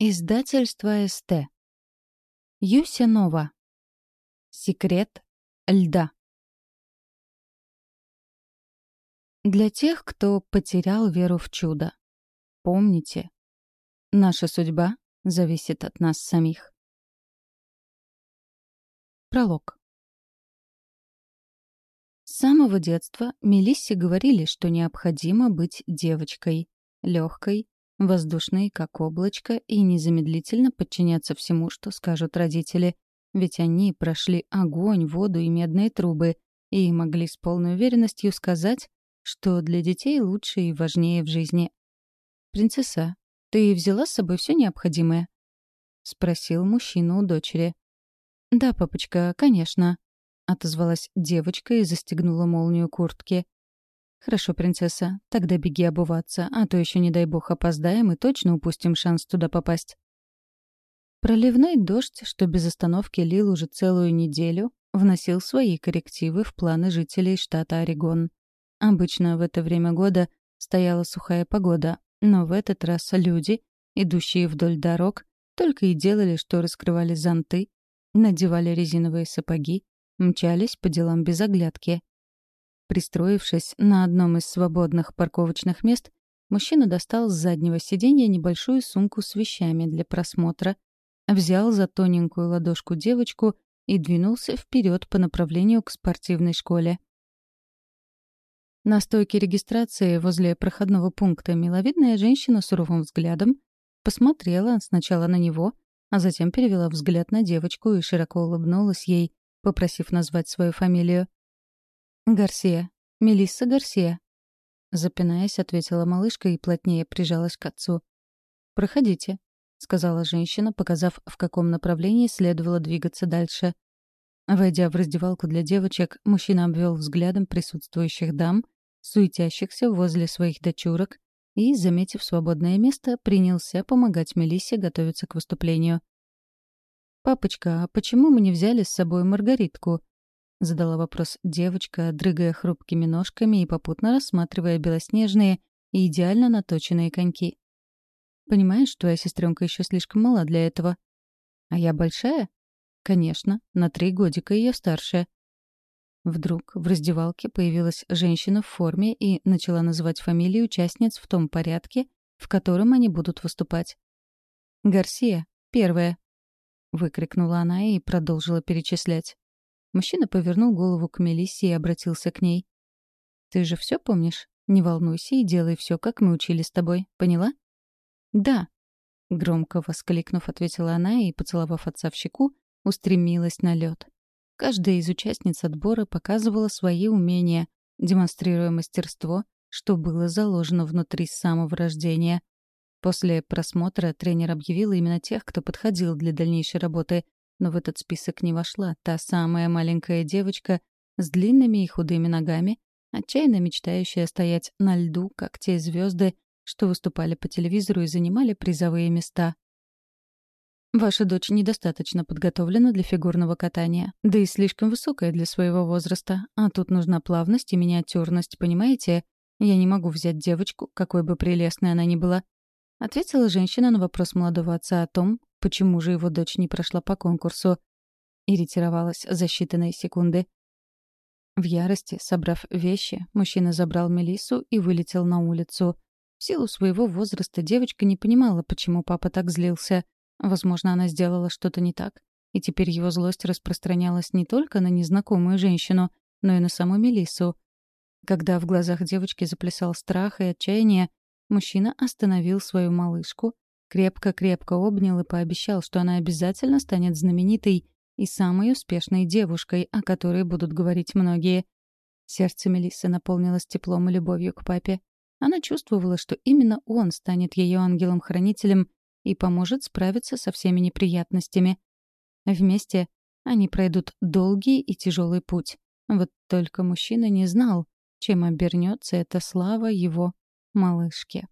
Издательство СТ. Юся Нова. Секрет льда. Для тех, кто потерял веру в чудо. Помните, наша судьба зависит от нас самих. Пролог. С самого детства Мелиссе говорили, что необходимо быть девочкой, легкой, воздушные, как облачко, и незамедлительно подчиняться всему, что скажут родители. Ведь они прошли огонь, воду и медные трубы, и могли с полной уверенностью сказать, что для детей лучше и важнее в жизни. «Принцесса, ты взяла с собой все необходимое?» — спросил мужчина у дочери. «Да, папочка, конечно», — отозвалась девочка и застегнула молнию куртки. «Хорошо, принцесса, тогда беги обуваться, а то еще, не дай бог, опоздаем и точно упустим шанс туда попасть». Проливной дождь, что без остановки лил уже целую неделю, вносил свои коррективы в планы жителей штата Орегон. Обычно в это время года стояла сухая погода, но в этот раз люди, идущие вдоль дорог, только и делали, что раскрывали зонты, надевали резиновые сапоги, мчались по делам без оглядки — Пристроившись на одном из свободных парковочных мест, мужчина достал с заднего сиденья небольшую сумку с вещами для просмотра, взял за тоненькую ладошку девочку и двинулся вперед по направлению к спортивной школе. На стойке регистрации возле проходного пункта миловидная женщина суровым взглядом посмотрела сначала на него, а затем перевела взгляд на девочку и широко улыбнулась ей, попросив назвать свою фамилию. «Гарсия. Мелисса Гарсия». Запинаясь, ответила малышка и плотнее прижалась к отцу. «Проходите», — сказала женщина, показав, в каком направлении следовало двигаться дальше. Войдя в раздевалку для девочек, мужчина обвел взглядом присутствующих дам, суетящихся возле своих дочурок, и, заметив свободное место, принялся помогать Мелиссе готовиться к выступлению. «Папочка, а почему мы не взяли с собой Маргаритку?» — задала вопрос девочка, дрыгая хрупкими ножками и попутно рассматривая белоснежные и идеально наточенные коньки. «Понимаешь, твоя сестренка еще слишком мала для этого». «А я большая?» «Конечно, на три годика ее старше». Вдруг в раздевалке появилась женщина в форме и начала называть фамилии участниц в том порядке, в котором они будут выступать. «Гарсия, первая», — выкрикнула она и продолжила перечислять. Мужчина повернул голову к Мелиссе и обратился к ней. «Ты же все помнишь? Не волнуйся и делай все, как мы учили с тобой. Поняла?» «Да», — громко воскликнув, ответила она и, поцеловав отца в щеку, устремилась на лед. Каждая из участниц отбора показывала свои умения, демонстрируя мастерство, что было заложено внутри самого рождения. После просмотра тренер объявил именно тех, кто подходил для дальнейшей работы, но в этот список не вошла та самая маленькая девочка с длинными и худыми ногами, отчаянно мечтающая стоять на льду, как те звезды, что выступали по телевизору и занимали призовые места. Ваша дочь недостаточно подготовлена для фигурного катания, да и слишком высокая для своего возраста, а тут нужна плавность и миниатюрность, понимаете? Я не могу взять девочку, какой бы прелестной она ни была. Ответила женщина на вопрос молодого отца о том, почему же его дочь не прошла по конкурсу, и ретировалась за считанные секунды. В ярости, собрав вещи, мужчина забрал Мелиссу и вылетел на улицу. В силу своего возраста девочка не понимала, почему папа так злился. Возможно, она сделала что-то не так, и теперь его злость распространялась не только на незнакомую женщину, но и на саму Мелиссу. Когда в глазах девочки заплясал страх и отчаяние, мужчина остановил свою малышку, Крепко-крепко обнял и пообещал, что она обязательно станет знаменитой и самой успешной девушкой, о которой будут говорить многие. Сердце Мелиссы наполнилось теплом и любовью к папе. Она чувствовала, что именно он станет ее ангелом-хранителем и поможет справиться со всеми неприятностями. Вместе они пройдут долгий и тяжелый путь. Вот только мужчина не знал, чем обернется эта слава его малышке.